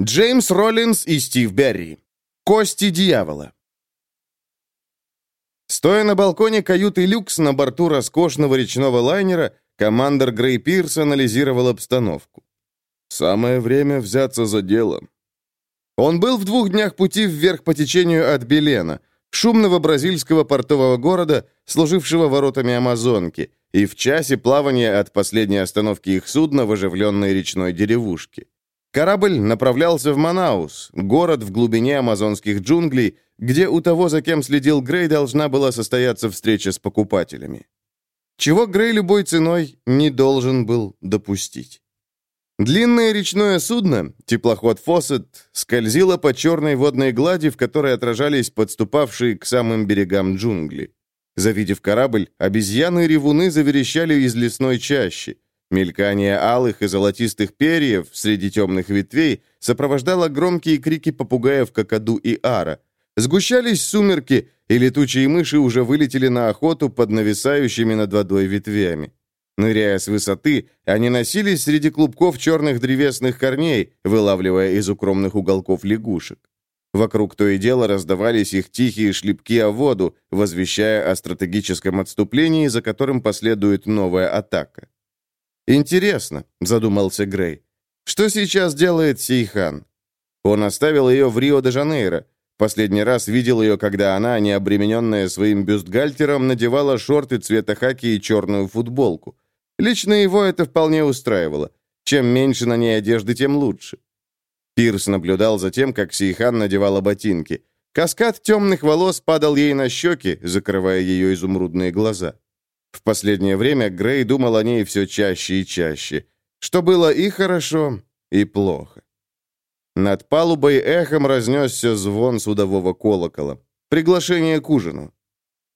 Джеймс Роллинс и Стив Берри. Кости дьявола. Стоя на балконе каюты «Люкс» на борту роскошного речного лайнера, командор Грей Пирс анализировал обстановку. «Самое время взяться за дело». Он был в двух днях пути вверх по течению от Белена, шумного бразильского портового города, служившего воротами Амазонки, и в часе плавания от последней остановки их судна в оживленной речной деревушке. Корабль направлялся в Манаус, город в глубине амазонских джунглей, где у того, за кем следил Грей, должна была состояться встреча с покупателями. Чего Грей любой ценой не должен был допустить. Длинное речное судно, теплоход «Фоссет», скользило по черной водной глади, в которой отражались подступавшие к самым берегам джунгли. Завидев корабль, обезьяны-ревуны заверещали из лесной чащи. Мелькание алых и золотистых перьев среди темных ветвей сопровождало громкие крики попугаев Кокоду и Ара. Сгущались сумерки, и летучие мыши уже вылетели на охоту под нависающими над водой ветвями. Ныряя с высоты, они носились среди клубков черных древесных корней, вылавливая из укромных уголков лягушек. Вокруг то и дело раздавались их тихие шлепки о воду, возвещая о стратегическом отступлении, за которым последует новая атака. «Интересно», — задумался Грей, — «что сейчас делает Сейхан?» Он оставил ее в Рио-де-Жанейро. Последний раз видел ее, когда она, не обремененная своим бюстгальтером, надевала шорты цвета хаки и черную футболку. Лично его это вполне устраивало. Чем меньше на ней одежды, тем лучше. Пирс наблюдал за тем, как Сейхан надевала ботинки. Каскад темных волос падал ей на щеки, закрывая ее изумрудные глаза. В последнее время Грей думал о ней все чаще и чаще, что было и хорошо, и плохо. Над палубой эхом разнесся звон судового колокола. Приглашение к ужину.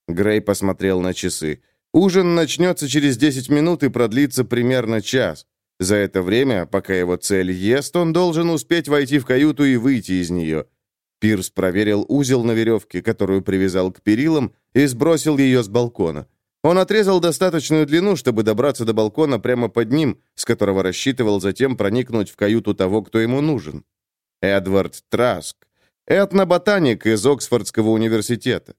Грей посмотрел на часы. Ужин начнется через 10 минут и продлится примерно час. За это время, пока его цель ест, он должен успеть войти в каюту и выйти из нее. Пирс проверил узел на веревке, которую привязал к перилам, и сбросил ее с балкона. Он отрезал достаточную длину, чтобы добраться до балкона прямо под ним, с которого рассчитывал затем проникнуть в каюту того, кто ему нужен. Эдвард Траск. Этноботаник из Оксфордского университета.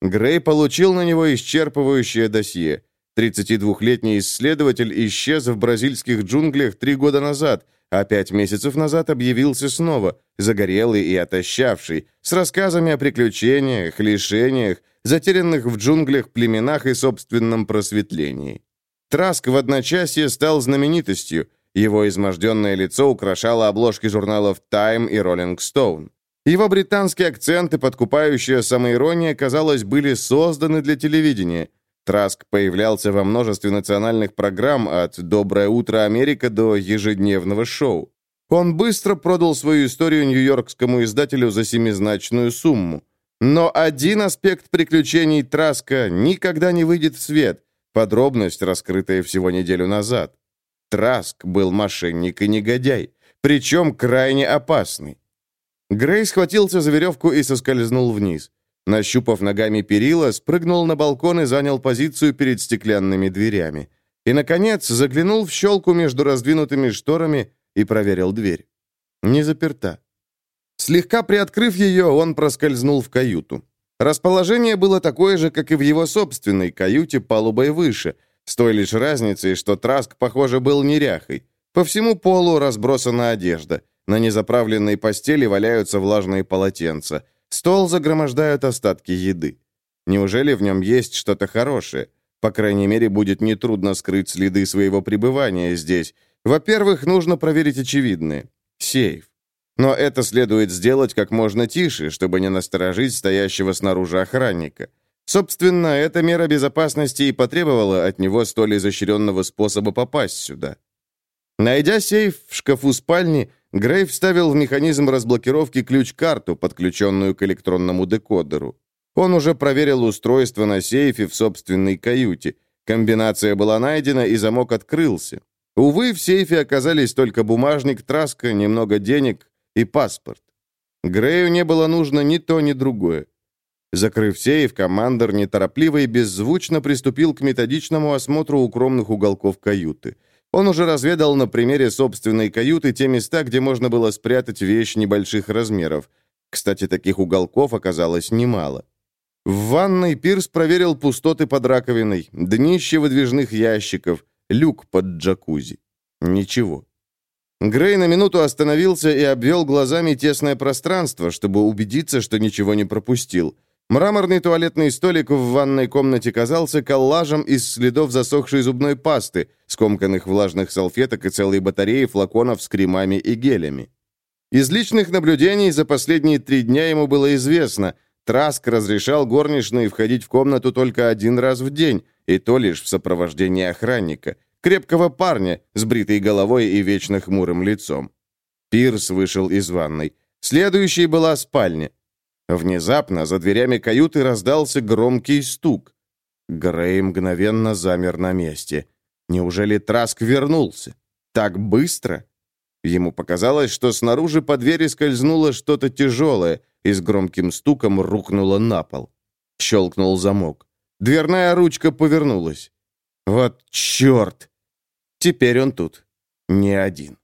Грей получил на него исчерпывающее досье. 32-летний исследователь исчез в бразильских джунглях три года назад, а пять месяцев назад объявился снова, загорелый и отощавший, с рассказами о приключениях, лишениях, затерянных в джунглях племенах и собственном просветлении. Траск в одночасье стал знаменитостью, его изможденное лицо украшало обложки журналов Time и Rolling Stone. Его британский акцент и подкупающая самоирония, казалось, были созданы для телевидения – Траск появлялся во множестве национальных программ от «Доброе утро, Америка» до ежедневного шоу. Он быстро продал свою историю нью-йоркскому издателю за семизначную сумму. Но один аспект приключений Траска никогда не выйдет в свет, подробность, раскрытая всего неделю назад. Траск был мошенник и негодяй, причем крайне опасный. Грей схватился за веревку и соскользнул вниз. Нащупав ногами перила, спрыгнул на балкон и занял позицию перед стеклянными дверями. И, наконец, заглянул в щелку между раздвинутыми шторами и проверил дверь. Не заперта. Слегка приоткрыв ее, он проскользнул в каюту. Расположение было такое же, как и в его собственной каюте палубой выше, с той лишь разницей, что Траск, похоже, был неряхой. По всему полу разбросана одежда. На незаправленной постели валяются влажные полотенца. Стол загромождают остатки еды. Неужели в нем есть что-то хорошее? По крайней мере, будет нетрудно скрыть следы своего пребывания здесь. Во-первых, нужно проверить очевидное. Сейф. Но это следует сделать как можно тише, чтобы не насторожить стоящего снаружи охранника. Собственно, эта мера безопасности и потребовала от него столь изощренного способа попасть сюда. Найдя сейф в шкафу спальни, Грей вставил в механизм разблокировки ключ-карту, подключенную к электронному декодеру. Он уже проверил устройство на сейфе в собственной каюте. Комбинация была найдена, и замок открылся. Увы, в сейфе оказались только бумажник, траска, немного денег и паспорт. Грею не было нужно ни то, ни другое. Закрыв сейф, командор неторопливо и беззвучно приступил к методичному осмотру укромных уголков каюты. Он уже разведал на примере собственной каюты те места, где можно было спрятать вещь небольших размеров. Кстати, таких уголков оказалось немало. В ванной Пирс проверил пустоты под раковиной, днище выдвижных ящиков, люк под джакузи. Ничего. Грей на минуту остановился и обвел глазами тесное пространство, чтобы убедиться, что ничего не пропустил. Мраморный туалетный столик в ванной комнате казался коллажем из следов засохшей зубной пасты, скомканных влажных салфеток и целой батареи флаконов с кремами и гелями. Из личных наблюдений за последние три дня ему было известно, Траск разрешал горничной входить в комнату только один раз в день, и то лишь в сопровождении охранника, крепкого парня с бритой головой и вечно хмурым лицом. Пирс вышел из ванной. Следующей была спальня. Внезапно за дверями каюты раздался громкий стук. Грей мгновенно замер на месте. Неужели Траск вернулся? Так быстро? Ему показалось, что снаружи по двери скользнуло что-то тяжелое и с громким стуком рухнуло на пол. Щелкнул замок. Дверная ручка повернулась. Вот черт! Теперь он тут. Не один.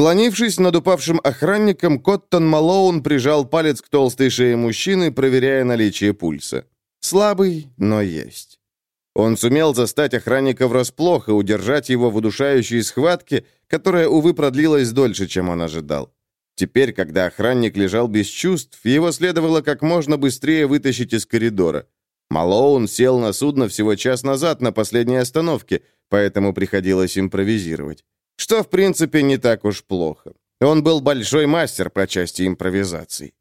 Склонившись над упавшим охранником, Коттон Малоун прижал палец к толстой шее мужчины, проверяя наличие пульса. Слабый, но есть. Он сумел застать охранника врасплох и удержать его в удушающей схватке, которая, увы, продлилась дольше, чем он ожидал. Теперь, когда охранник лежал без чувств, его следовало как можно быстрее вытащить из коридора. Малоун сел на судно всего час назад на последней остановке, поэтому приходилось импровизировать. Что, в принципе, не так уж плохо. Он был большой мастер по части импровизаций.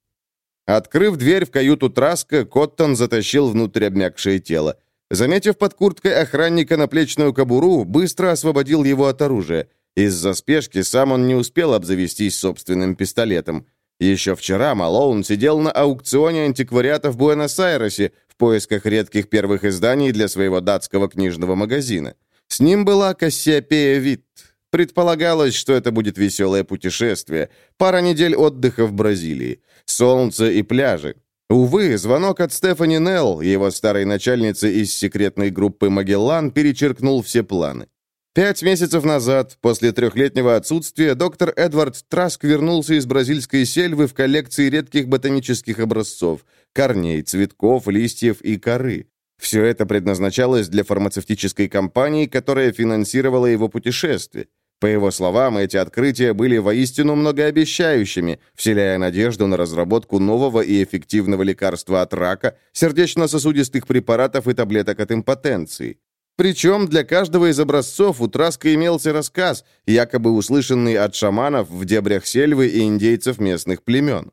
Открыв дверь в каюту Траска, Коттон затащил внутрь обмякшее тело. Заметив под курткой охранника наплечную кобуру, быстро освободил его от оружия. Из-за спешки сам он не успел обзавестись собственным пистолетом. Еще вчера Малоун сидел на аукционе антиквариата в Буэнос-Айресе в поисках редких первых изданий для своего датского книжного магазина. С ним была Кассиопея Витт, Предполагалось, что это будет веселое путешествие, пара недель отдыха в Бразилии, солнце и пляжи. Увы, звонок от Стефани Нелл, его старой начальницы из секретной группы «Магеллан», перечеркнул все планы. Пять месяцев назад, после трехлетнего отсутствия, доктор Эдвард Траск вернулся из бразильской сельвы в коллекции редких ботанических образцов – корней, цветков, листьев и коры. Все это предназначалось для фармацевтической компании, которая финансировала его путешествие. По его словам, эти открытия были воистину многообещающими, вселяя надежду на разработку нового и эффективного лекарства от рака, сердечно-сосудистых препаратов и таблеток от импотенции. Причем для каждого из образцов у Траска имелся рассказ, якобы услышанный от шаманов в дебрях сельвы и индейцев местных племен.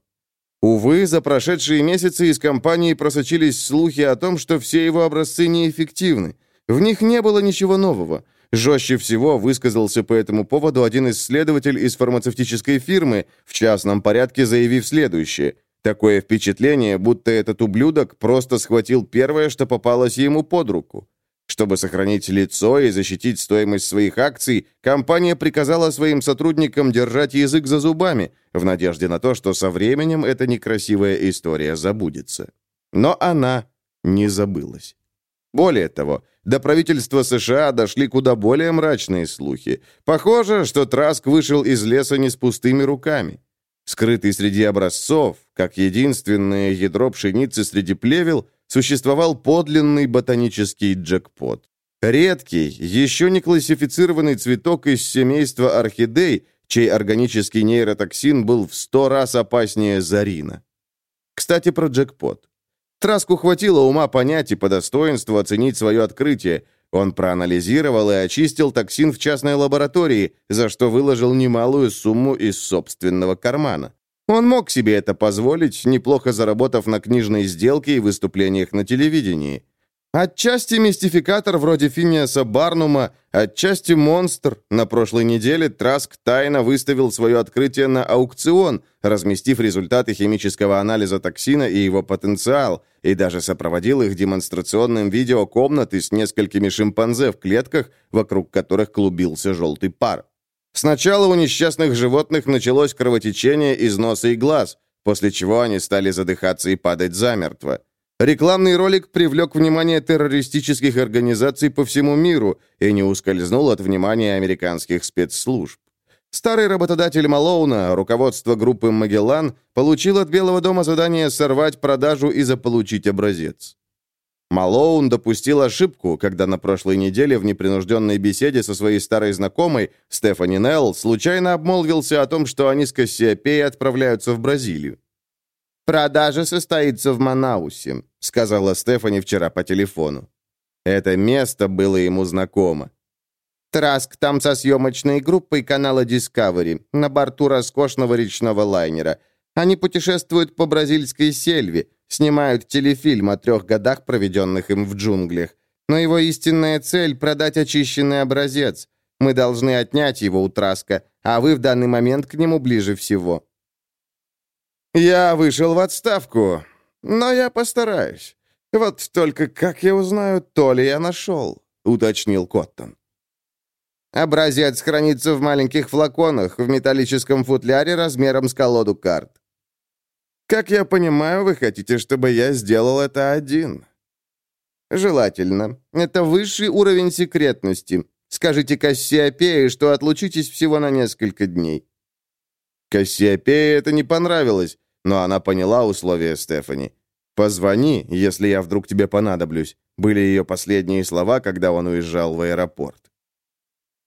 Увы, за прошедшие месяцы из компании просочились слухи о том, что все его образцы неэффективны. В них не было ничего нового – Жестче всего высказался по этому поводу один исследователь из фармацевтической фирмы, в частном порядке заявив следующее. Такое впечатление, будто этот ублюдок просто схватил первое, что попалось ему под руку. Чтобы сохранить лицо и защитить стоимость своих акций, компания приказала своим сотрудникам держать язык за зубами, в надежде на то, что со временем эта некрасивая история забудется. Но она не забылась. Более того, до правительства США дошли куда более мрачные слухи. Похоже, что Траск вышел из леса не с пустыми руками. Скрытый среди образцов, как единственное ядро пшеницы среди плевел, существовал подлинный ботанический джекпот. Редкий, еще не классифицированный цветок из семейства орхидей, чей органический нейротоксин был в сто раз опаснее зарина. Кстати, про джекпот. Траску хватило ума понять и по достоинству оценить свое открытие. Он проанализировал и очистил токсин в частной лаборатории, за что выложил немалую сумму из собственного кармана. Он мог себе это позволить, неплохо заработав на книжной сделке и выступлениях на телевидении. Отчасти мистификатор вроде Финиаса Барнума, отчасти монстр. На прошлой неделе Траск тайно выставил свое открытие на аукцион, разместив результаты химического анализа токсина и его потенциал, и даже сопроводил их демонстрационным видео комнаты с несколькими шимпанзе в клетках, вокруг которых клубился желтый пар. Сначала у несчастных животных началось кровотечение из носа и глаз, после чего они стали задыхаться и падать замертво. Рекламный ролик привлек внимание террористических организаций по всему миру и не ускользнул от внимания американских спецслужб. Старый работодатель Малоуна, руководство группы «Магеллан», получил от Белого дома задание сорвать продажу и заполучить образец. Малоун допустил ошибку, когда на прошлой неделе в непринужденной беседе со своей старой знакомой, Стефани Нелл, случайно обмолвился о том, что они с Кассиопеей отправляются в Бразилию. «Продажа состоится в Манаусе», — сказала Стефани вчера по телефону. Это место было ему знакомо. Траск там со съемочной группой канала Discovery на борту роскошного речного лайнера. Они путешествуют по бразильской сельве, снимают телефильм о трех годах, проведенных им в джунглях. Но его истинная цель — продать очищенный образец. Мы должны отнять его у Траска, а вы в данный момент к нему ближе всего. «Я вышел в отставку, но я постараюсь. Вот только как я узнаю, то ли я нашел», — уточнил Коттон. «Образец хранится в маленьких флаконах в металлическом футляре размером с колоду карт». «Как я понимаю, вы хотите, чтобы я сделал это один?» «Желательно. Это высший уровень секретности. Скажите Кассиопее, что отлучитесь всего на несколько дней». Кассиопее это не понравилось, но она поняла условия Стефани. «Позвони, если я вдруг тебе понадоблюсь», были ее последние слова, когда он уезжал в аэропорт.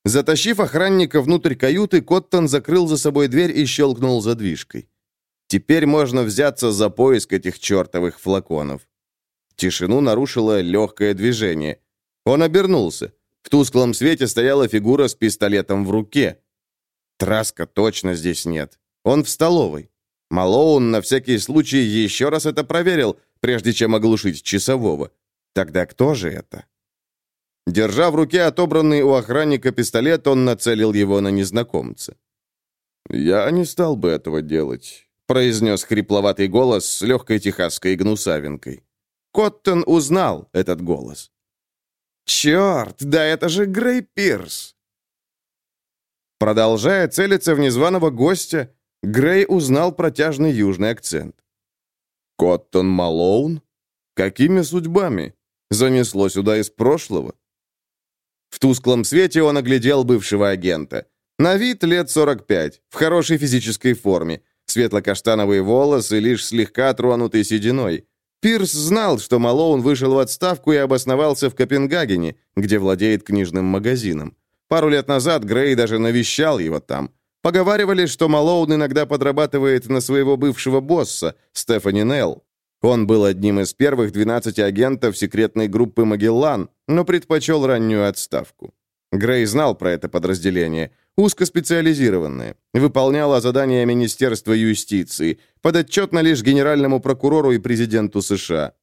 Затащив охранника внутрь каюты, Коттон закрыл за собой дверь и щелкнул задвижкой. Теперь можно взяться за поиск этих чертовых флаконов. Тишину нарушило легкое движение. Он обернулся. В тусклом свете стояла фигура с пистолетом в руке. Траска точно здесь нет. Он в столовой. Малоун на всякий случай еще раз это проверил, прежде чем оглушить часового. Тогда кто же это? Держа в руке отобранный у охранника пистолет, он нацелил его на незнакомца. «Я не стал бы этого делать», — произнес хрипловатый голос с легкой техасской гнусавинкой. Коттон узнал этот голос. «Черт, да это же Грей Пирс!» Продолжая целиться в незваного гостя, Грей узнал протяжный южный акцент. «Коттон Малоун? Какими судьбами? Занесло сюда из прошлого?» В тусклом свете он оглядел бывшего агента. На вид лет 45, в хорошей физической форме, светло-каштановые волосы, лишь слегка тронутый сединой. Пирс знал, что Малоун вышел в отставку и обосновался в Копенгагене, где владеет книжным магазином. Пару лет назад Грей даже навещал его там. Поговаривали, что Малоун иногда подрабатывает на своего бывшего босса, Стефани Нелл. Он был одним из первых 12 агентов секретной группы «Магеллан», но предпочел раннюю отставку. Грей знал про это подразделение, узкоспециализированное, выполняло задания Министерства юстиции, подотчетно лишь генеральному прокурору и президенту США.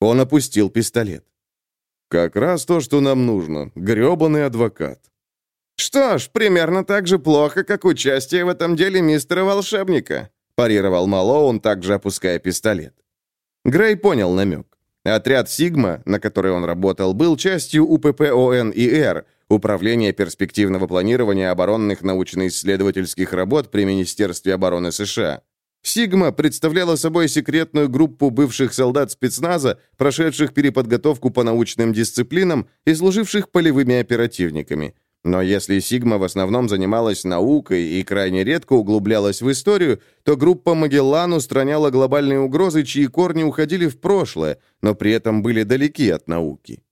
Он опустил пистолет. «Как раз то, что нам нужно. грёбаный адвокат». «Что ж, примерно так же плохо, как участие в этом деле мистера волшебника», парировал Малоун, также опуская пистолет. Грей понял намек. Отряд «Сигма», на который он работал, был частью УПП ОНИР, Управления перспективного планирования оборонных научно-исследовательских работ при Министерстве обороны США. «Сигма» представляла собой секретную группу бывших солдат спецназа, прошедших переподготовку по научным дисциплинам и служивших полевыми оперативниками. Но если Сигма в основном занималась наукой и крайне редко углублялась в историю, то группа Магеллан устраняла глобальные угрозы, чьи корни уходили в прошлое, но при этом были далеки от науки.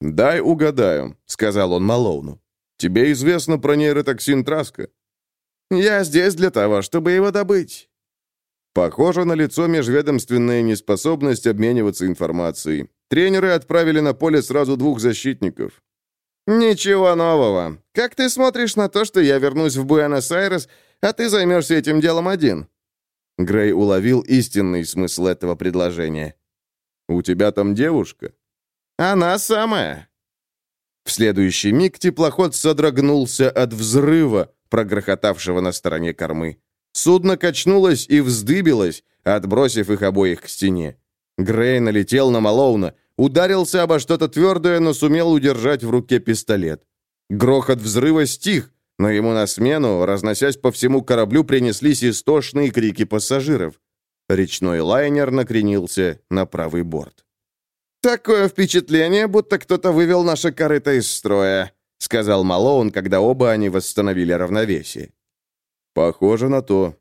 «Дай угадаю», — сказал он Малоуну. «Тебе известно про нейротоксин Траска?» «Я здесь для того, чтобы его добыть». Похоже на лицо межведомственная неспособность обмениваться информацией. Тренеры отправили на поле сразу двух защитников. «Ничего нового. Как ты смотришь на то, что я вернусь в Буэнос-Айрес, а ты займешься этим делом один?» Грей уловил истинный смысл этого предложения. «У тебя там девушка?» «Она самая». В следующий миг теплоход содрогнулся от взрыва, прогрохотавшего на стороне кормы. Судно качнулось и вздыбилось, отбросив их обоих к стене. Грей налетел на Малоуна, Ударился обо что-то твердое, но сумел удержать в руке пистолет. Грохот взрыва стих, но ему на смену, разносясь по всему кораблю, принеслись истошные крики пассажиров. Речной лайнер накренился на правый борт. «Такое впечатление, будто кто-то вывел наше корыто из строя», — сказал Малоун, когда оба они восстановили равновесие. «Похоже на то».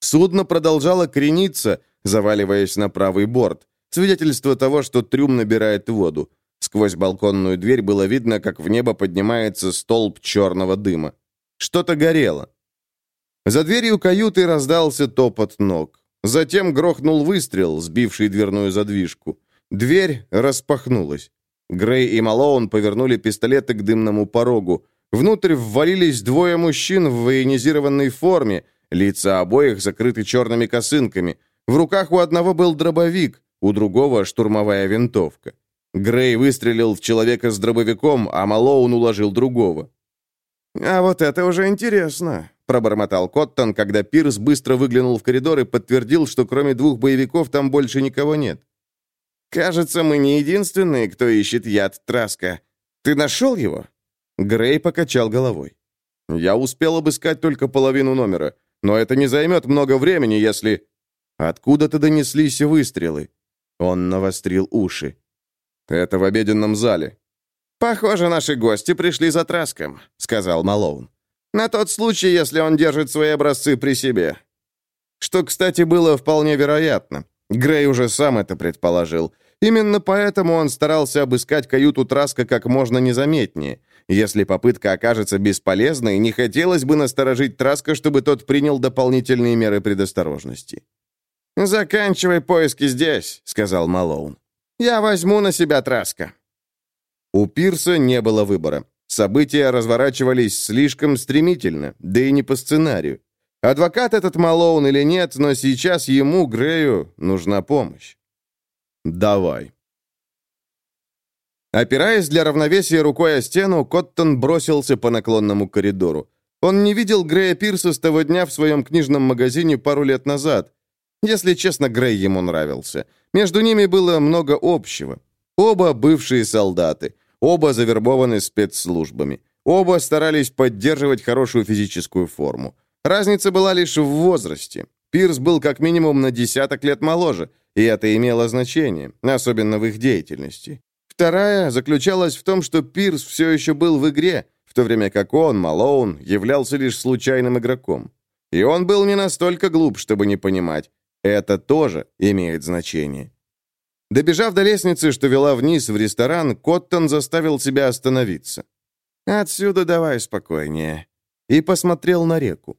Судно продолжало крениться, заваливаясь на правый борт, свидетельство того, что трюм набирает воду. Сквозь балконную дверь было видно, как в небо поднимается столб черного дыма. Что-то горело. За дверью каюты раздался топот ног. Затем грохнул выстрел, сбивший дверную задвижку. Дверь распахнулась. Грей и Малоун повернули пистолеты к дымному порогу. Внутрь ввалились двое мужчин в военизированной форме, лица обоих закрыты черными косынками. В руках у одного был дробовик, у другого штурмовая винтовка. Грей выстрелил в человека с дробовиком, а Малоун уложил другого. «А вот это уже интересно», — пробормотал Коттон, когда Пирс быстро выглянул в коридор и подтвердил, что кроме двух боевиков там больше никого нет. «Кажется, мы не единственные, кто ищет яд Траска. Ты нашел его?» Грей покачал головой. «Я успел обыскать только половину номера, но это не займет много времени, если...» Откуда-то донеслись выстрелы. Он навострил уши. «Это в обеденном зале». «Похоже, наши гости пришли за Траском», — сказал Малоун. «На тот случай, если он держит свои образцы при себе». Что, кстати, было вполне вероятно. Грей уже сам это предположил. Именно поэтому он старался обыскать каюту Траска как можно незаметнее. Если попытка окажется бесполезной, не хотелось бы насторожить Траска, чтобы тот принял дополнительные меры предосторожности. «Заканчивай поиски здесь», — сказал Малоун. «Я возьму на себя Траска». У Пирса не было выбора. События разворачивались слишком стремительно, да и не по сценарию. Адвокат этот Малоун или нет, но сейчас ему, Грею, нужна помощь. «Давай». Опираясь для равновесия рукой о стену, Коттон бросился по наклонному коридору. Он не видел Грея Пирса с того дня в своем книжном магазине пару лет назад. Если честно, Грей ему нравился. Между ними было много общего. Оба бывшие солдаты, оба завербованы спецслужбами, оба старались поддерживать хорошую физическую форму. Разница была лишь в возрасте. Пирс был как минимум на десяток лет моложе, и это имело значение, особенно в их деятельности. Вторая заключалась в том, что Пирс все еще был в игре, в то время как он, Малоун, являлся лишь случайным игроком. И он был не настолько глуп, чтобы не понимать. Это тоже имеет значение. Добежав до лестницы, что вела вниз в ресторан, Коттон заставил себя остановиться. «Отсюда давай спокойнее». И посмотрел на реку.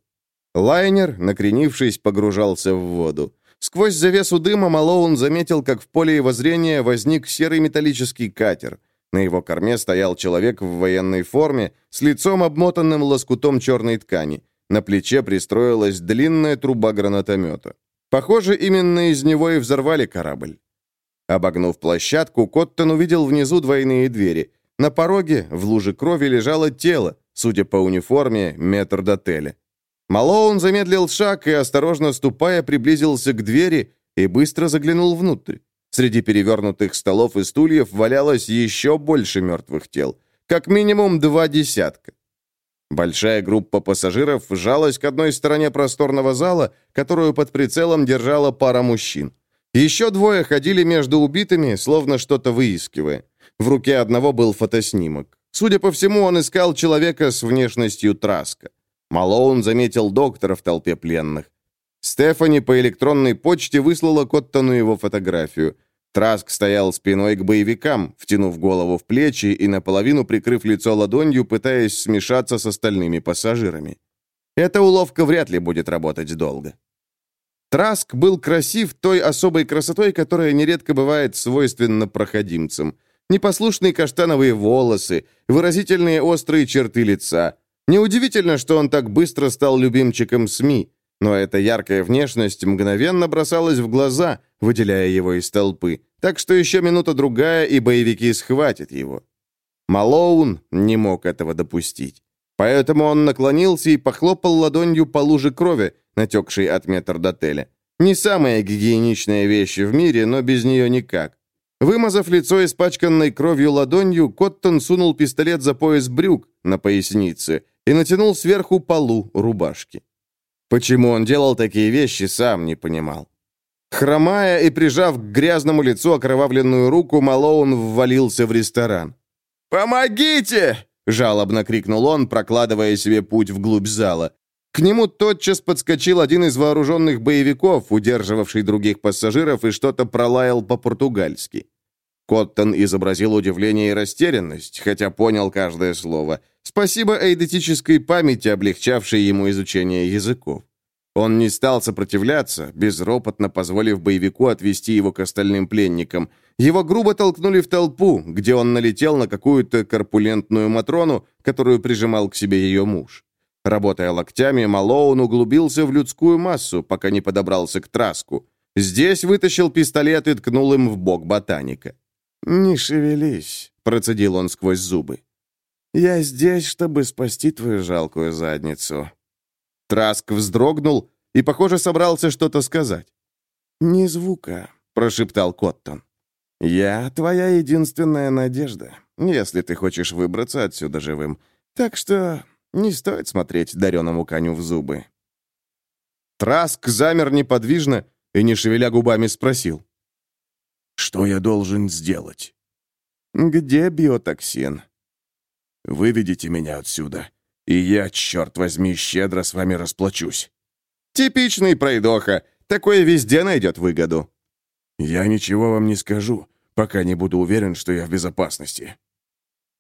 Лайнер, накренившись, погружался в воду. Сквозь завесу дыма Малоун заметил, как в поле его зрения возник серый металлический катер. На его корме стоял человек в военной форме с лицом обмотанным лоскутом черной ткани. На плече пристроилась длинная труба гранатомета. Похоже, именно из него и взорвали корабль. Обогнув площадку, Коттон увидел внизу двойные двери. На пороге в луже крови лежало тело, судя по униформе, метр до отеля. Малоун замедлил шаг и, осторожно ступая, приблизился к двери и быстро заглянул внутрь. Среди перевернутых столов и стульев валялось еще больше мертвых тел. Как минимум два десятка. Большая группа пассажиров жалась к одной стороне просторного зала, которую под прицелом держала пара мужчин. Еще двое ходили между убитыми, словно что-то выискивая. В руке одного был фотоснимок. Судя по всему, он искал человека с внешностью Траска. Малоун заметил доктора в толпе пленных. Стефани по электронной почте выслала Коттону его фотографию. Траск стоял спиной к боевикам, втянув голову в плечи и наполовину прикрыв лицо ладонью, пытаясь смешаться с остальными пассажирами. Эта уловка вряд ли будет работать долго. Траск был красив той особой красотой, которая нередко бывает свойственна проходимцам. Непослушные каштановые волосы, выразительные острые черты лица, Неудивительно, что он так быстро стал любимчиком СМИ, но эта яркая внешность мгновенно бросалась в глаза, выделяя его из толпы, так что еще минута-другая, и боевики схватят его. Малоун не мог этого допустить. Поэтому он наклонился и похлопал ладонью по луже крови, натекшей от метрдотеля. Не самая гигиеничная вещь в мире, но без нее никак. Вымазав лицо испачканной кровью ладонью, Коттон сунул пистолет за пояс брюк на пояснице и натянул сверху полу рубашки. Почему он делал такие вещи, сам не понимал. Хромая и прижав к грязному лицу окровавленную руку, Малоун ввалился в ресторан. «Помогите!» — жалобно крикнул он, прокладывая себе путь вглубь зала. К нему тотчас подскочил один из вооруженных боевиков, удерживавший других пассажиров, и что-то пролаял по-португальски. Коттон изобразил удивление и растерянность, хотя понял каждое слово. Спасибо эйдетической памяти, облегчавшей ему изучение языков. Он не стал сопротивляться, безропотно позволив боевику отвести его к остальным пленникам. Его грубо толкнули в толпу, где он налетел на какую-то корпулентную Матрону, которую прижимал к себе ее муж. Работая локтями, Малоун углубился в людскую массу, пока не подобрался к траску. Здесь вытащил пистолет и ткнул им в бок ботаника. «Не шевелись», — процедил он сквозь зубы. «Я здесь, чтобы спасти твою жалкую задницу». Траск вздрогнул и, похоже, собрался что-то сказать. «Ни звука», — прошептал Коттон. «Я твоя единственная надежда, если ты хочешь выбраться отсюда живым. Так что не стоит смотреть дареному коню в зубы». Траск замер неподвижно и, не шевеля губами, спросил. «Что я должен сделать?» «Где биотоксин?» «Выведите меня отсюда, и я, черт возьми, щедро с вами расплачусь». «Типичный пройдоха. Такое везде найдет выгоду». «Я ничего вам не скажу, пока не буду уверен, что я в безопасности».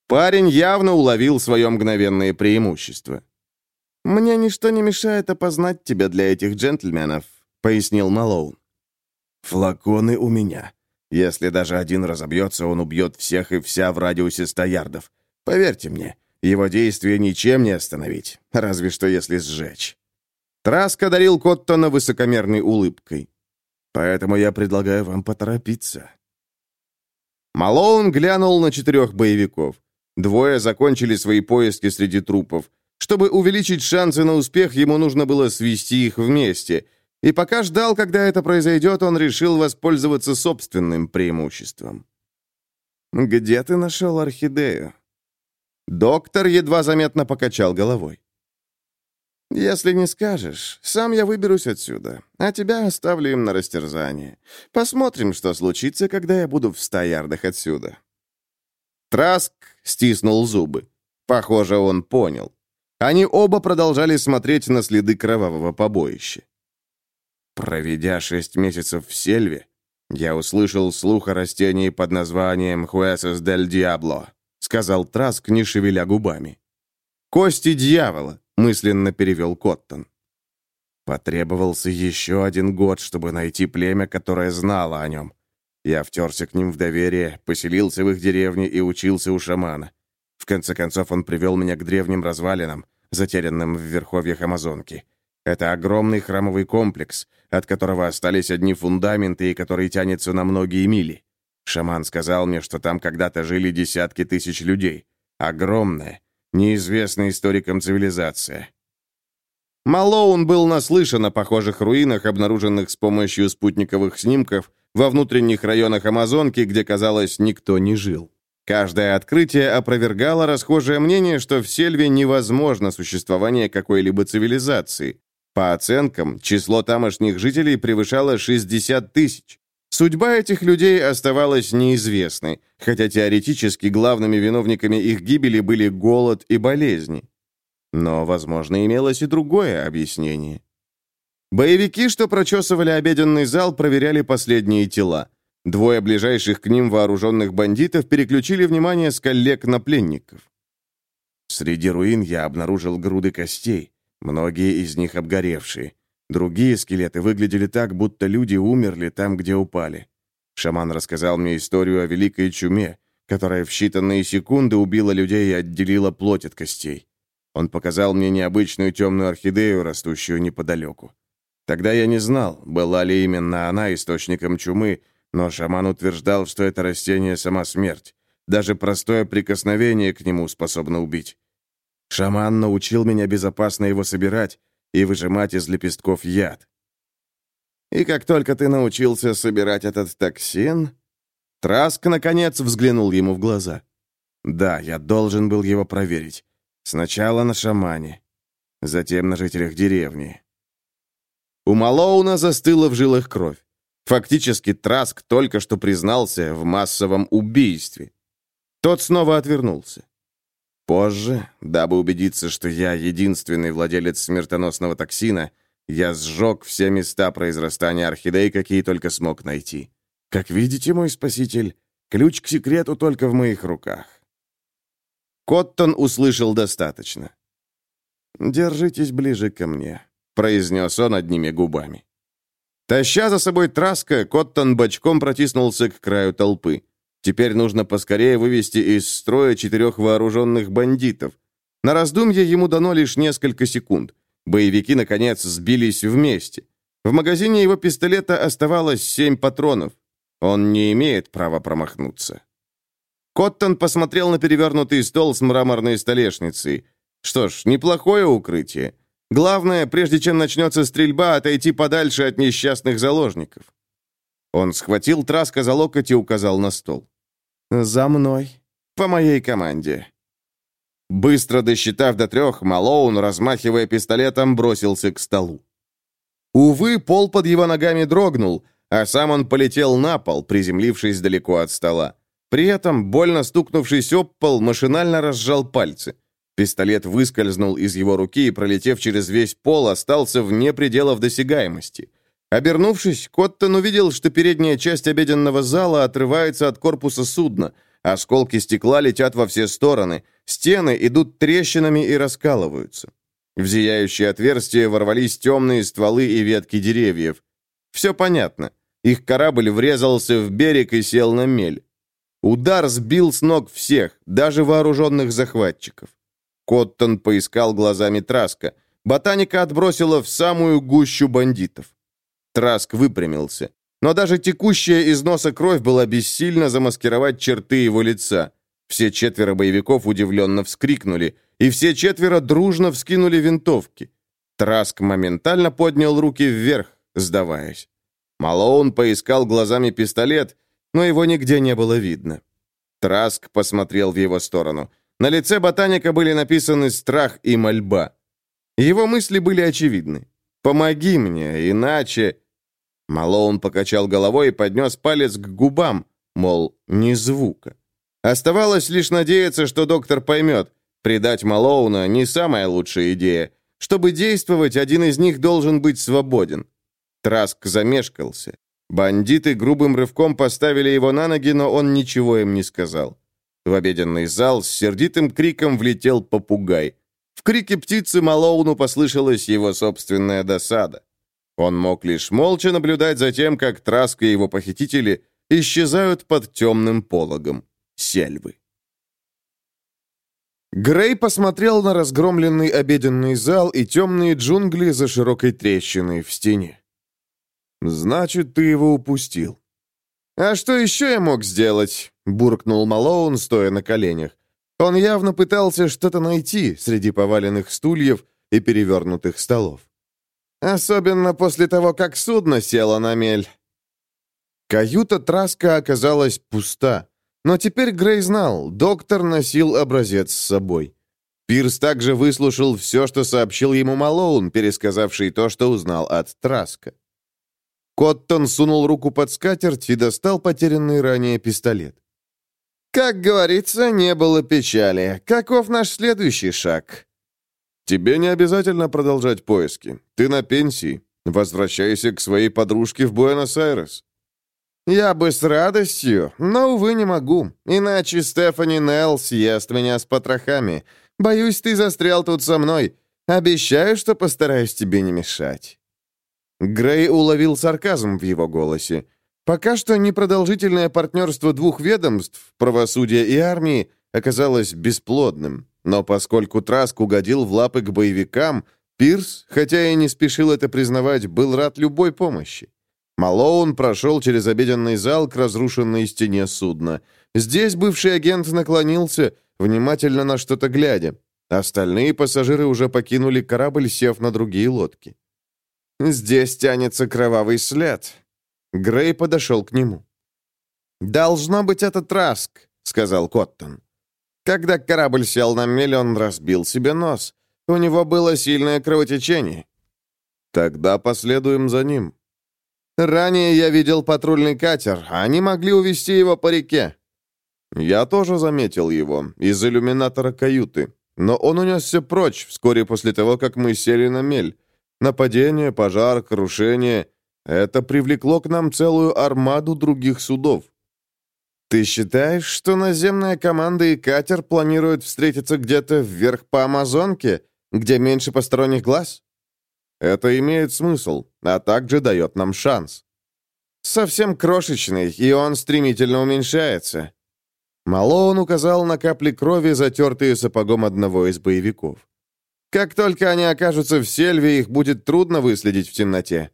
Парень явно уловил свое мгновенное преимущество. «Мне ничто не мешает опознать тебя для этих джентльменов», — пояснил Малоун. «Флаконы у меня. Если даже один разобьется, он убьет всех и вся в радиусе ста ярдов. Поверьте мне, его действия ничем не остановить, разве что если сжечь». Траск одарил Коттона высокомерной улыбкой. «Поэтому я предлагаю вам поторопиться». Малоун глянул на четырех боевиков. Двое закончили свои поиски среди трупов. Чтобы увеличить шансы на успех, ему нужно было свести их вместе. И пока ждал, когда это произойдет, он решил воспользоваться собственным преимуществом. «Где ты нашел орхидею?» Доктор едва заметно покачал головой. «Если не скажешь, сам я выберусь отсюда, а тебя оставлю им на растерзание. Посмотрим, что случится, когда я буду в ста ярдах отсюда». Траск стиснул зубы. Похоже, он понял. Они оба продолжали смотреть на следы кровавого побоища. Проведя шесть месяцев в сельве, я услышал слух о растении под названием «Хуэсос дель Диабло», сказал Траск, не шевеля губами. «Кости дьявола», — мысленно перевел Коттон. Потребовался еще один год, чтобы найти племя, которое знало о нем. Я втерся к ним в доверие, поселился в их деревне и учился у шамана. В конце концов, он привел меня к древним развалинам, затерянным в верховьях Амазонки. Это огромный храмовый комплекс, от которого остались одни фундаменты и который тянется на многие мили. Шаман сказал мне, что там когда-то жили десятки тысяч людей. Огромная, неизвестная историкам цивилизация. Малоун был наслышан о похожих руинах, обнаруженных с помощью спутниковых снимков, во внутренних районах Амазонки, где, казалось, никто не жил. Каждое открытие опровергало расхожее мнение, что в Сельве невозможно существование какой-либо цивилизации. По оценкам, число тамошних жителей превышало 60 тысяч. Судьба этих людей оставалась неизвестной, хотя теоретически главными виновниками их гибели были голод и болезни. Но, возможно, имелось и другое объяснение. Боевики, что прочесывали обеденный зал, проверяли последние тела. Двое ближайших к ним вооруженных бандитов переключили внимание с коллег на пленников. Среди руин я обнаружил груды костей, многие из них обгоревшие. Другие скелеты выглядели так, будто люди умерли там, где упали. Шаман рассказал мне историю о великой чуме, которая в считанные секунды убила людей и отделила плоть от костей. Он показал мне необычную темную орхидею, растущую неподалеку. Тогда я не знал, была ли именно она источником чумы, но шаман утверждал, что это растение — сама смерть. Даже простое прикосновение к нему способно убить. Шаман научил меня безопасно его собирать и выжимать из лепестков яд. И как только ты научился собирать этот токсин... Траск, наконец, взглянул ему в глаза. Да, я должен был его проверить. Сначала на шамане, затем на жителях деревни. У Малоуна застыла в жилах кровь. Фактически Траск только что признался в массовом убийстве. Тот снова отвернулся. Позже, дабы убедиться, что я единственный владелец смертоносного токсина, я сжег все места произрастания орхидей, какие только смог найти. Как видите, мой спаситель, ключ к секрету только в моих руках. Коттон услышал достаточно. «Держитесь ближе ко мне», — произнес он одними губами. Таща за собой Траска, Коттон бочком протиснулся к краю толпы. Теперь нужно поскорее вывести из строя четырех вооруженных бандитов. На раздумье ему дано лишь несколько секунд. Боевики, наконец, сбились вместе. В магазине его пистолета оставалось семь патронов. Он не имеет права промахнуться. Коттон посмотрел на перевернутый стол с мраморной столешницей. Что ж, неплохое укрытие. Главное, прежде чем начнется стрельба, отойти подальше от несчастных заложников. Он схватил Траска за локоть и указал на стол. «За мной. По моей команде». Быстро досчитав до трех, Малоун, размахивая пистолетом, бросился к столу. Увы, пол под его ногами дрогнул, а сам он полетел на пол, приземлившись далеко от стола. При этом, больно стукнувшись об пол, машинально разжал пальцы. Пистолет выскользнул из его руки и, пролетев через весь пол, остался вне пределов досягаемости. Обернувшись, Коттон увидел, что передняя часть обеденного зала отрывается от корпуса судна. Осколки стекла летят во все стороны. Стены идут трещинами и раскалываются. В зияющее отверстие ворвались темные стволы и ветки деревьев. Все понятно. Их корабль врезался в берег и сел на мель. Удар сбил с ног всех, даже вооруженных захватчиков. Коттон поискал глазами Траска. Ботаника отбросила в самую гущу бандитов. Траск выпрямился. Но даже текущая из носа кровь была бессильна замаскировать черты его лица. Все четверо боевиков удивленно вскрикнули, и все четверо дружно вскинули винтовки. Траск моментально поднял руки вверх, сдаваясь. Малоун поискал глазами пистолет, но его нигде не было видно. Траск посмотрел в его сторону. На лице ботаника были написаны страх и мольба. Его мысли были очевидны. «Помоги мне, иначе...» Малоун покачал головой и поднес палец к губам, мол, ни звука. Оставалось лишь надеяться, что доктор поймет. Предать Малоуна не самая лучшая идея. Чтобы действовать, один из них должен быть свободен. Траск замешкался. Бандиты грубым рывком поставили его на ноги, но он ничего им не сказал. В обеденный зал с сердитым криком влетел попугай. В крике птицы Малоуну послышалась его собственная досада. Он мог лишь молча наблюдать за тем, как Траска и его похитители исчезают под темным пологом сельвы. Грей посмотрел на разгромленный обеденный зал и темные джунгли за широкой трещиной в стене. «Значит, ты его упустил». «А что еще я мог сделать?» — буркнул Малоун, стоя на коленях. Он явно пытался что-то найти среди поваленных стульев и перевернутых столов. Особенно после того, как судно село на мель. Каюта Траска оказалась пуста. Но теперь Грей знал, доктор носил образец с собой. Пирс также выслушал все, что сообщил ему Малоун, пересказавший то, что узнал от Траска. Коттон сунул руку под скатерть и достал потерянный ранее пистолет. «Как говорится, не было печали. Каков наш следующий шаг?» «Тебе не обязательно продолжать поиски. Ты на пенсии. Возвращайся к своей подружке в Буэнос-Айрес». «Я бы с радостью, но, увы, не могу. Иначе Стефани Нелл съест меня с потрохами. Боюсь, ты застрял тут со мной. Обещаю, что постараюсь тебе не мешать». Грей уловил сарказм в его голосе. Пока что непродолжительное партнерство двух ведомств, правосудия и армии, оказалось бесплодным. Но поскольку Траск угодил в лапы к боевикам, Пирс, хотя и не спешил это признавать, был рад любой помощи. Малоун прошел через обеденный зал к разрушенной стене судна. Здесь бывший агент наклонился, внимательно на что-то глядя. Остальные пассажиры уже покинули корабль, сев на другие лодки. «Здесь тянется кровавый след». Грей подошел к нему. «Должно быть, это Траск», — сказал Коттон. Когда корабль сел на мель, он разбил себе нос. У него было сильное кровотечение. Тогда последуем за ним. Ранее я видел патрульный катер. Они могли увести его по реке». «Я тоже заметил его из иллюминатора каюты. Но он унесся прочь вскоре после того, как мы сели на мель. Нападение, пожар, крушение — это привлекло к нам целую армаду других судов. «Ты считаешь, что наземная команда и катер планируют встретиться где-то вверх по Амазонке, где меньше посторонних глаз?» «Это имеет смысл, а также дает нам шанс». «Совсем крошечный, и он стремительно уменьшается». Малоун указал на капли крови, затертые сапогом одного из боевиков. «Как только они окажутся в сельве, их будет трудно выследить в темноте».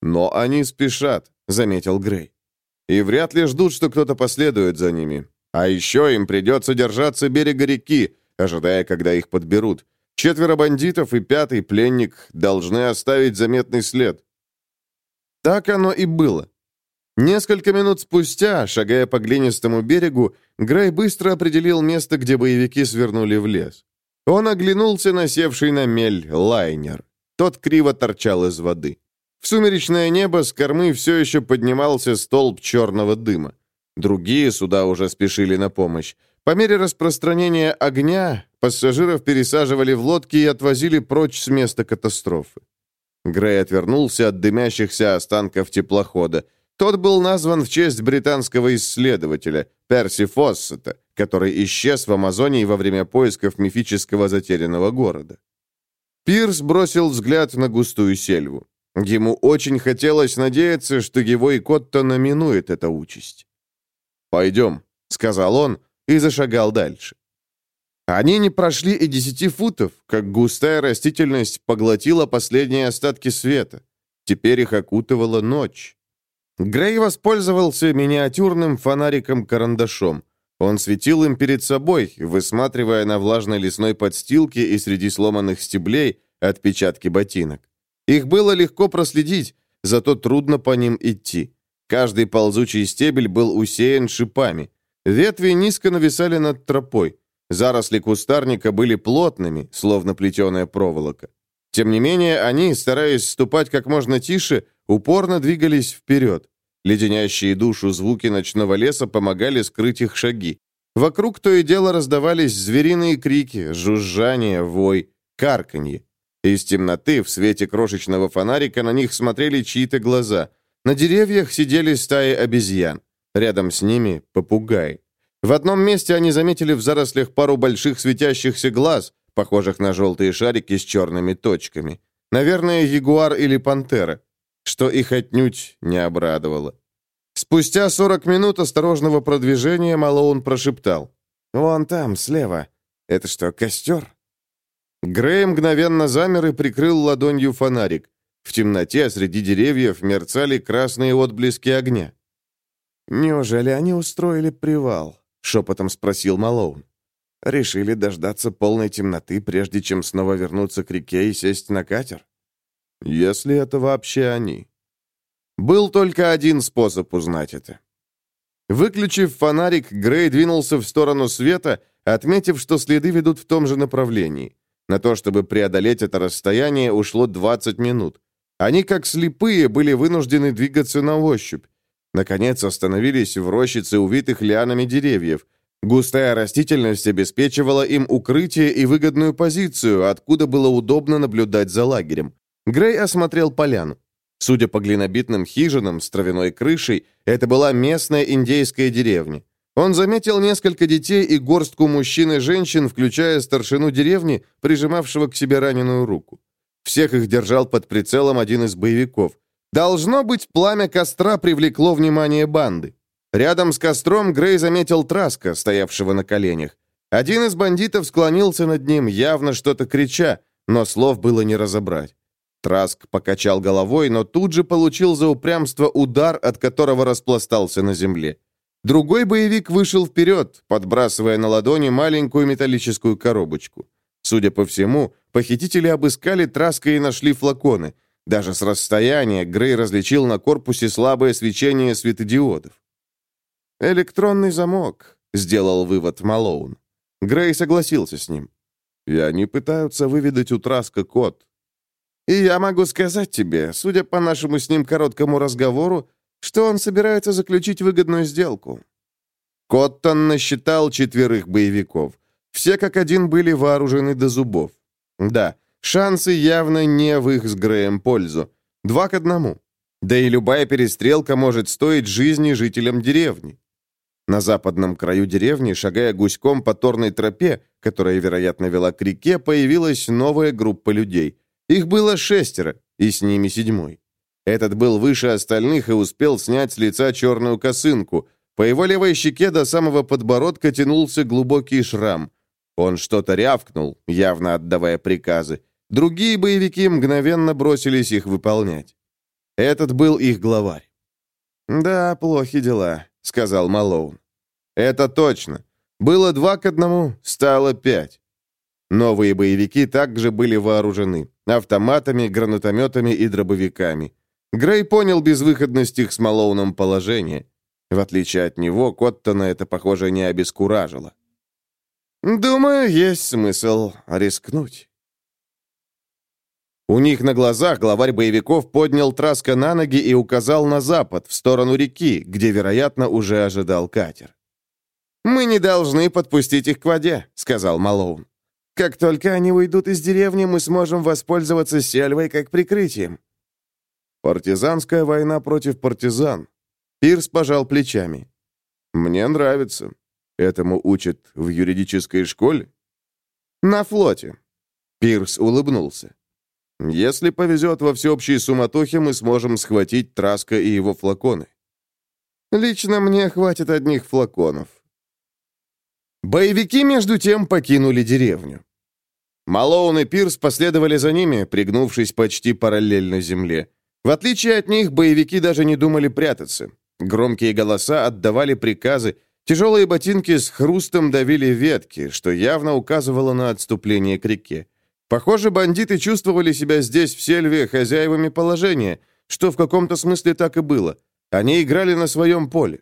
«Но они спешат», — заметил Грей и вряд ли ждут, что кто-то последует за ними. А еще им придется держаться берега реки, ожидая, когда их подберут. Четверо бандитов и пятый пленник должны оставить заметный след. Так оно и было. Несколько минут спустя, шагая по глинистому берегу, Грей быстро определил место, где боевики свернули в лес. Он оглянулся на севший на мель лайнер. Тот криво торчал из воды. В сумеречное небо с кормы все еще поднимался столб черного дыма. Другие суда уже спешили на помощь. По мере распространения огня пассажиров пересаживали в лодки и отвозили прочь с места катастрофы. Грей отвернулся от дымящихся останков теплохода. Тот был назван в честь британского исследователя Перси Фоссета, который исчез в Амазонии во время поисков мифического затерянного города. Пирс бросил взгляд на густую сельву. Ему очень хотелось надеяться, что его и Коттона минует эта участь. «Пойдем», — сказал он и зашагал дальше. Они не прошли и десяти футов, как густая растительность поглотила последние остатки света. Теперь их окутывала ночь. Грей воспользовался миниатюрным фонариком-карандашом. Он светил им перед собой, высматривая на влажной лесной подстилке и среди сломанных стеблей отпечатки ботинок. Их было легко проследить, зато трудно по ним идти. Каждый ползучий стебель был усеян шипами. Ветви низко нависали над тропой. Заросли кустарника были плотными, словно плетеная проволока. Тем не менее, они, стараясь ступать как можно тише, упорно двигались вперед. Леденящие душу звуки ночного леса помогали скрыть их шаги. Вокруг то и дело раздавались звериные крики, жужжание, вой, карканье. Из темноты, в свете крошечного фонарика, на них смотрели чьи-то глаза. На деревьях сидели стаи обезьян. Рядом с ними — попугаи. В одном месте они заметили в зарослях пару больших светящихся глаз, похожих на желтые шарики с черными точками. Наверное, ягуар или пантера, что их отнюдь не обрадовало. Спустя 40 минут осторожного продвижения Малоун прошептал. «Вон там, слева. Это что, костер?» Грей мгновенно замер и прикрыл ладонью фонарик. В темноте среди деревьев мерцали красные отблески огня. «Неужели они устроили привал?» — шепотом спросил Малоун. «Решили дождаться полной темноты, прежде чем снова вернуться к реке и сесть на катер?» «Если это вообще они». Был только один способ узнать это. Выключив фонарик, Грей двинулся в сторону света, отметив, что следы ведут в том же направлении. На то, чтобы преодолеть это расстояние, ушло 20 минут. Они, как слепые, были вынуждены двигаться на ощупь. Наконец остановились в рощице увитых лианами деревьев. Густая растительность обеспечивала им укрытие и выгодную позицию, откуда было удобно наблюдать за лагерем. Грей осмотрел поляну. Судя по глинобитным хижинам с травяной крышей, это была местная индейская деревня. Он заметил несколько детей и горстку мужчин и женщин, включая старшину деревни, прижимавшего к себе раненую руку. Всех их держал под прицелом один из боевиков. Должно быть, пламя костра привлекло внимание банды. Рядом с костром Грей заметил Траска, стоявшего на коленях. Один из бандитов склонился над ним, явно что-то крича, но слов было не разобрать. Траск покачал головой, но тут же получил за упрямство удар, от которого распластался на земле. Другой боевик вышел вперед, подбрасывая на ладони маленькую металлическую коробочку. Судя по всему, похитители обыскали Траска и нашли флаконы. Даже с расстояния Грей различил на корпусе слабое свечение светодиодов. «Электронный замок», — сделал вывод Малоун. Грей согласился с ним. «И они пытаются выведать у Траска код». И я могу сказать тебе, судя по нашему с ним короткому разговору, что он собирается заключить выгодную сделку». Коттон насчитал четверых боевиков. Все как один были вооружены до зубов. Да, шансы явно не в их с Греем пользу. Два к одному. Да и любая перестрелка может стоить жизни жителям деревни. На западном краю деревни, шагая гуськом по торной тропе, которая, вероятно, вела к реке, появилась новая группа людей. Их было шестеро, и с ними седьмой. Этот был выше остальных и успел снять с лица черную косынку. По его левой щеке до самого подбородка тянулся глубокий шрам. Он что-то рявкнул, явно отдавая приказы. Другие боевики мгновенно бросились их выполнять. Этот был их главарь. «Да, плохи дела», — сказал Малоун. «Это точно. Было два к одному, стало пять». Новые боевики также были вооружены автоматами, гранатометами и дробовиками. Грей понял безвыходность их с Малоуном положения. В отличие от него, Коттона это, похоже, не обескуражило. «Думаю, есть смысл рискнуть». У них на глазах главарь боевиков поднял Траска на ноги и указал на запад, в сторону реки, где, вероятно, уже ожидал катер. «Мы не должны подпустить их к воде», — сказал Малоун. «Как только они уйдут из деревни, мы сможем воспользоваться сельвой как прикрытием». «Партизанская война против партизан». Пирс пожал плечами. «Мне нравится. Этому учат в юридической школе?» «На флоте». Пирс улыбнулся. Если повезет во всеобщей суматохе, мы сможем схватить Траска и его флаконы. Лично мне хватит одних флаконов. Боевики, между тем, покинули деревню. Малоун и Пирс последовали за ними, пригнувшись почти параллельно земле. В отличие от них, боевики даже не думали прятаться. Громкие голоса отдавали приказы, тяжелые ботинки с хрустом давили ветки, что явно указывало на отступление к реке. Похоже, бандиты чувствовали себя здесь, в сельве, хозяевами положения, что в каком-то смысле так и было. Они играли на своем поле.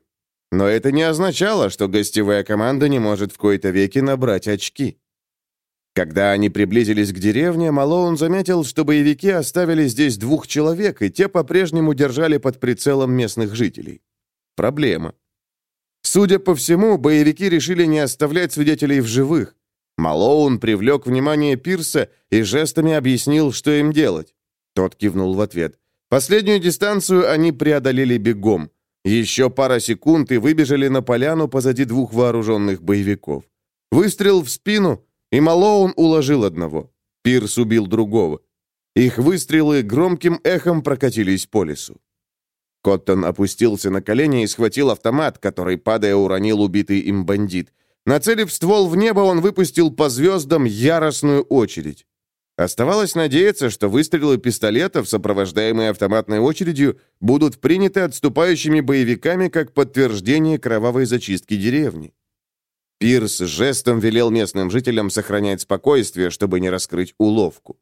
Но это не означало, что гостевая команда не может в кои-то веки набрать очки. Когда они приблизились к деревне, Малоун заметил, что боевики оставили здесь двух человек, и те по-прежнему держали под прицелом местных жителей. Проблема. Судя по всему, боевики решили не оставлять свидетелей в живых. Малоун привлек внимание Пирса и жестами объяснил, что им делать. Тот кивнул в ответ. Последнюю дистанцию они преодолели бегом. Еще пара секунд и выбежали на поляну позади двух вооруженных боевиков. Выстрел в спину, и Малоун уложил одного. Пирс убил другого. Их выстрелы громким эхом прокатились по лесу. Коттон опустился на колени и схватил автомат, который, падая, уронил убитый им бандит. Нацелив ствол в небо, он выпустил по звездам яростную очередь. Оставалось надеяться, что выстрелы пистолетов, сопровождаемые автоматной очередью, будут приняты отступающими боевиками как подтверждение кровавой зачистки деревни. Пирс жестом велел местным жителям сохранять спокойствие, чтобы не раскрыть уловку.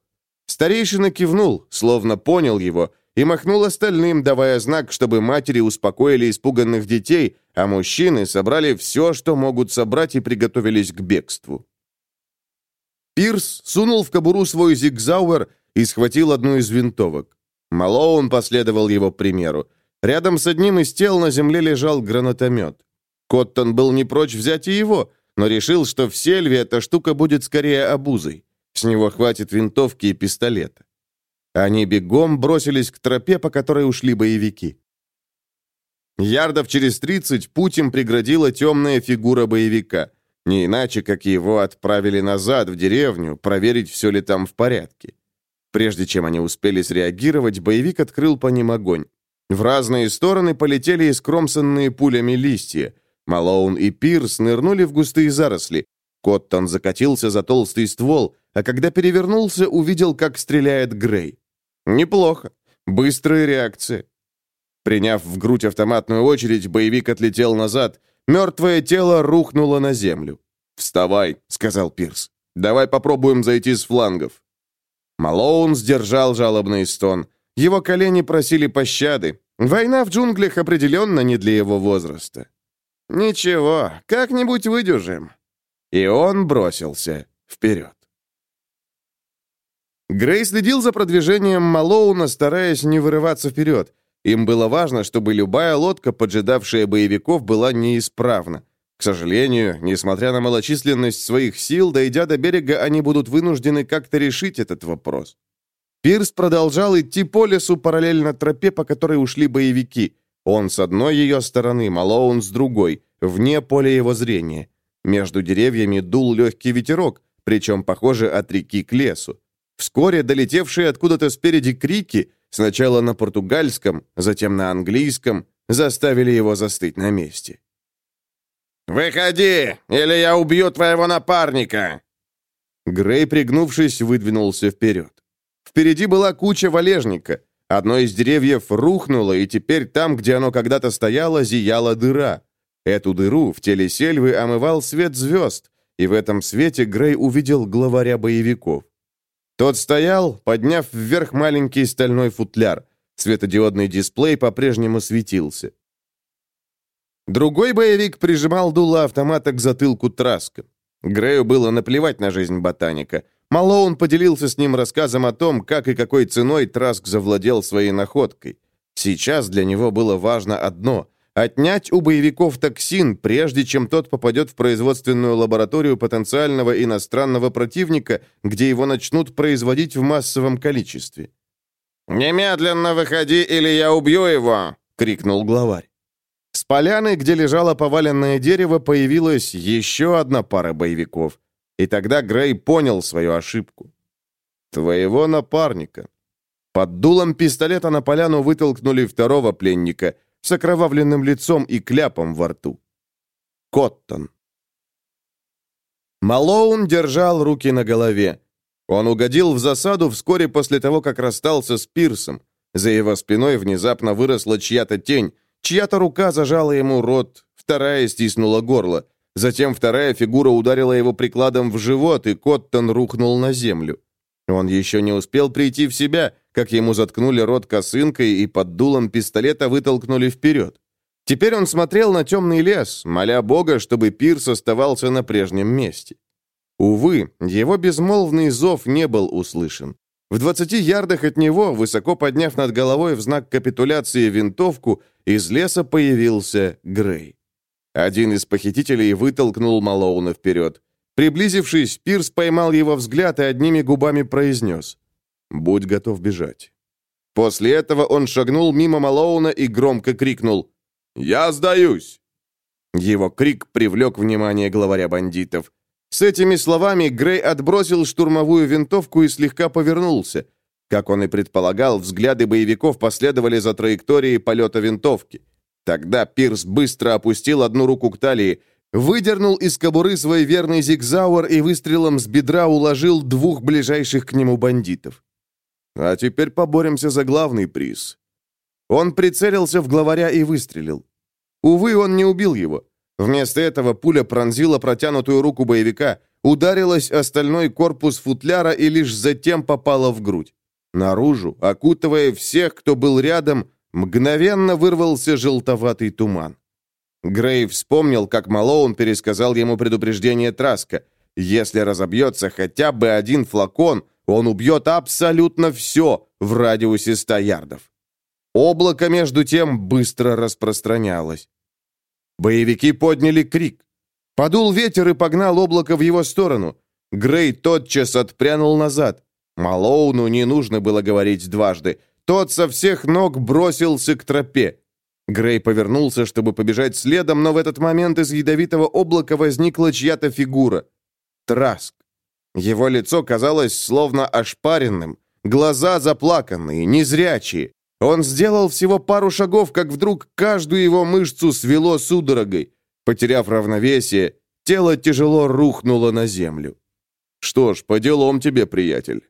Старейшина кивнул, словно понял его, и махнул остальным, давая знак, чтобы матери успокоили испуганных детей, а мужчины собрали все, что могут собрать, и приготовились к бегству. Пирс сунул в кобуру свой зигзауэр и схватил одну из винтовок. Малоун последовал его примеру. Рядом с одним из тел на земле лежал гранатомет. Коттон был не прочь взять и его, но решил, что в сельве эта штука будет скорее обузой. С него хватит винтовки и пистолета. Они бегом бросились к тропе, по которой ушли боевики. Ярдов через тридцать путь им преградила темная фигура боевика. Не иначе, как его отправили назад, в деревню, проверить, все ли там в порядке. Прежде чем они успели среагировать, боевик открыл по ним огонь. В разные стороны полетели искромсанные пулями листья. Малоун и Пирс нырнули в густые заросли. Коттон закатился за толстый ствол, а когда перевернулся, увидел, как стреляет Грей. Неплохо. Быстрая реакция. Приняв в грудь автоматную очередь, боевик отлетел назад. Мертвое тело рухнуло на землю. «Вставай», — сказал Пирс. «Давай попробуем зайти с флангов». Малоун сдержал жалобный стон. Его колени просили пощады. Война в джунглях определенно не для его возраста. «Ничего, как-нибудь выдержим». И он бросился вперед. Грей следил за продвижением Малоуна, стараясь не вырываться вперед. Им было важно, чтобы любая лодка, поджидавшая боевиков, была неисправна. К сожалению, несмотря на малочисленность своих сил, дойдя до берега, они будут вынуждены как-то решить этот вопрос. Пирс продолжал идти по лесу параллельно тропе, по которой ушли боевики. Он с одной ее стороны, Малоун с другой, вне поля его зрения. Между деревьями дул легкий ветерок, причем, похоже, от реки к лесу. Вскоре долетевшие откуда-то спереди крики, сначала на португальском, затем на английском, заставили его застыть на месте. «Выходи, или я убью твоего напарника!» Грей, пригнувшись, выдвинулся вперед. Впереди была куча валежника. Одно из деревьев рухнуло, и теперь там, где оно когда-то стояло, зияла дыра. Эту дыру в теле сельвы омывал свет звезд, и в этом свете Грей увидел главаря боевиков. Тот стоял, подняв вверх маленький стальной футляр. Светодиодный дисплей по-прежнему светился. Другой боевик прижимал дуло автомата к затылку Траска. Грею было наплевать на жизнь ботаника. Малоун поделился с ним рассказом о том, как и какой ценой Траск завладел своей находкой. Сейчас для него было важно одно — отнять у боевиков токсин, прежде чем тот попадет в производственную лабораторию потенциального иностранного противника, где его начнут производить в массовом количестве. «Немедленно выходи, или я убью его!» — крикнул главарь. С поляны, где лежало поваленное дерево, появилась еще одна пара боевиков. И тогда Грей понял свою ошибку. «Твоего напарника». Под дулом пистолета на поляну вытолкнули второго пленника с окровавленным лицом и кляпом во рту. Коттон. Малоун держал руки на голове. Он угодил в засаду вскоре после того, как расстался с Пирсом. За его спиной внезапно выросла чья-то тень, Чья-то рука зажала ему рот, вторая стиснула горло. Затем вторая фигура ударила его прикладом в живот, и Коттон рухнул на землю. Он еще не успел прийти в себя, как ему заткнули рот косынкой и под дулом пистолета вытолкнули вперед. Теперь он смотрел на темный лес, моля Бога, чтобы Пирс оставался на прежнем месте. Увы, его безмолвный зов не был услышан. В двадцати ярдах от него, высоко подняв над головой в знак капитуляции винтовку, из леса появился Грей. Один из похитителей вытолкнул Малоуна вперед. Приблизившись, Пирс поймал его взгляд и одними губами произнес «Будь готов бежать». После этого он шагнул мимо Малоуна и громко крикнул «Я сдаюсь!». Его крик привлек внимание главаря бандитов. С этими словами Грей отбросил штурмовую винтовку и слегка повернулся. Как он и предполагал, взгляды боевиков последовали за траекторией полета винтовки. Тогда Пирс быстро опустил одну руку к талии, выдернул из кобуры свой верный зигзауэр и выстрелом с бедра уложил двух ближайших к нему бандитов. А теперь поборемся за главный приз. Он прицелился в главаря и выстрелил. Увы, он не убил его. Вместо этого пуля пронзила протянутую руку боевика, ударилась о стальной корпус футляра и лишь затем попала в грудь. Наружу, окутывая всех, кто был рядом, мгновенно вырвался желтоватый туман. Грей вспомнил, как Малоун пересказал ему предупреждение Траска. Если разобьется хотя бы один флакон, он убьет абсолютно все в радиусе 100 ярдов. Облако, между тем, быстро распространялось. Боевики подняли крик. Подул ветер и погнал облако в его сторону. Грей тотчас отпрянул назад. Малоуну не нужно было говорить дважды. Тот со всех ног бросился к тропе. Грей повернулся, чтобы побежать следом, но в этот момент из ядовитого облака возникла чья-то фигура. Траск. Его лицо казалось словно ошпаренным, глаза заплаканные, незрячие. Он сделал всего пару шагов, как вдруг каждую его мышцу свело судорогой. Потеряв равновесие, тело тяжело рухнуло на землю. «Что ж, по делам тебе, приятель».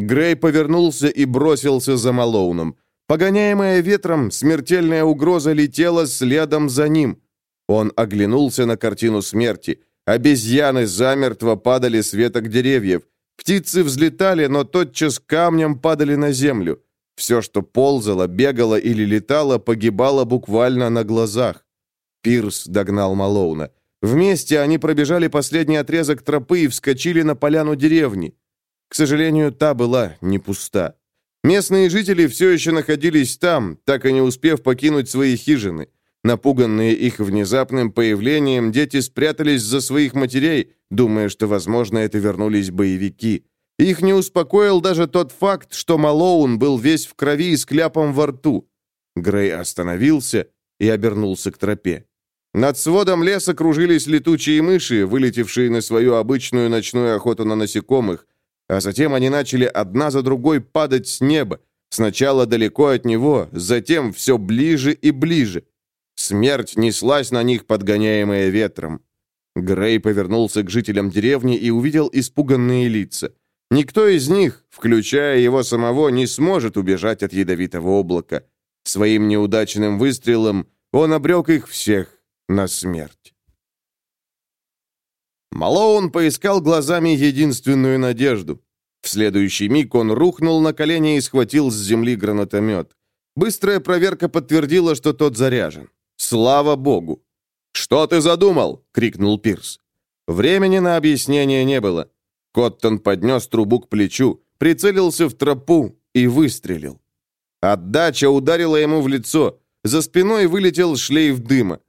Грей повернулся и бросился за Малоуном. Погоняемая ветром, смертельная угроза летела следом за ним. Он оглянулся на картину смерти. Обезьяны замертво падали с веток деревьев. Птицы взлетали, но тотчас камнем падали на землю. Все, что ползало, бегало или летало, погибало буквально на глазах. Пирс догнал Малоуна. Вместе они пробежали последний отрезок тропы и вскочили на поляну деревни. К сожалению, та была не пуста. Местные жители все еще находились там, так и не успев покинуть свои хижины. Напуганные их внезапным появлением, дети спрятались за своих матерей, думая, что, возможно, это вернулись боевики. Их не успокоил даже тот факт, что Малоун был весь в крови и с кляпом во рту. Грей остановился и обернулся к тропе. Над сводом леса кружились летучие мыши, вылетевшие на свою обычную ночную охоту на насекомых, а затем они начали одна за другой падать с неба, сначала далеко от него, затем все ближе и ближе. Смерть неслась на них, подгоняемая ветром. Грей повернулся к жителям деревни и увидел испуганные лица. Никто из них, включая его самого, не сможет убежать от ядовитого облака. Своим неудачным выстрелом он обрек их всех на смерть. Малоун поискал глазами единственную надежду. В следующий миг он рухнул на колени и схватил с земли гранатомет. Быстрая проверка подтвердила, что тот заряжен. Слава богу! «Что ты задумал?» — крикнул Пирс. Времени на объяснение не было. Коттон поднес трубу к плечу, прицелился в тропу и выстрелил. Отдача ударила ему в лицо. За спиной вылетел шлейф дыма.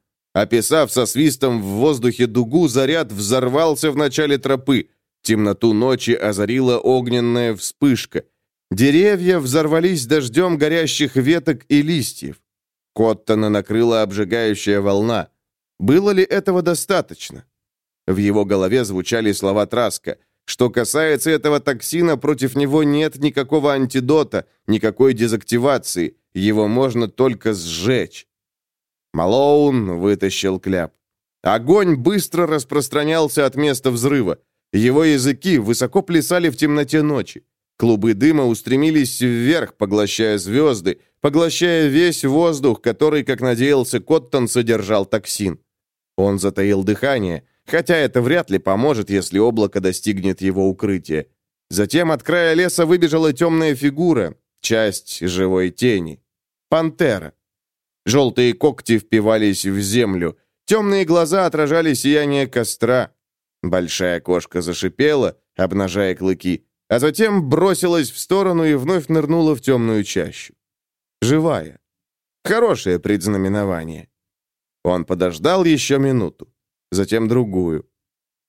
Описав со свистом в воздухе дугу, заряд взорвался в начале тропы. Темноту ночи озарила огненная вспышка. Деревья взорвались дождем горящих веток и листьев. Коттона накрыла обжигающая волна. Было ли этого достаточно? В его голове звучали слова Траска. Что касается этого токсина, против него нет никакого антидота, никакой дезактивации. Его можно только сжечь. Малоун вытащил кляп. Огонь быстро распространялся от места взрыва. Его языки высоко плясали в темноте ночи. Клубы дыма устремились вверх, поглощая звезды, поглощая весь воздух, который, как надеялся Коттон, содержал токсин. Он затаил дыхание, хотя это вряд ли поможет, если облако достигнет его укрытия. Затем от края леса выбежала темная фигура, часть живой тени. Пантера. Желтые когти впивались в землю. Темные глаза отражали сияние костра. Большая кошка зашипела, обнажая клыки, а затем бросилась в сторону и вновь нырнула в темную чащу. Живая. Хорошее предзнаменование. Он подождал еще минуту, затем другую.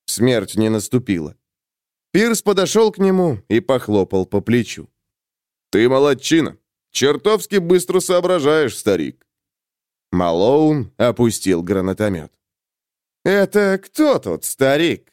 Смерть не наступила. Пирс подошел к нему и похлопал по плечу. «Ты молодчина. Чертовски быстро соображаешь, старик. Малоун опустил гранатомет. «Это кто тут, старик?»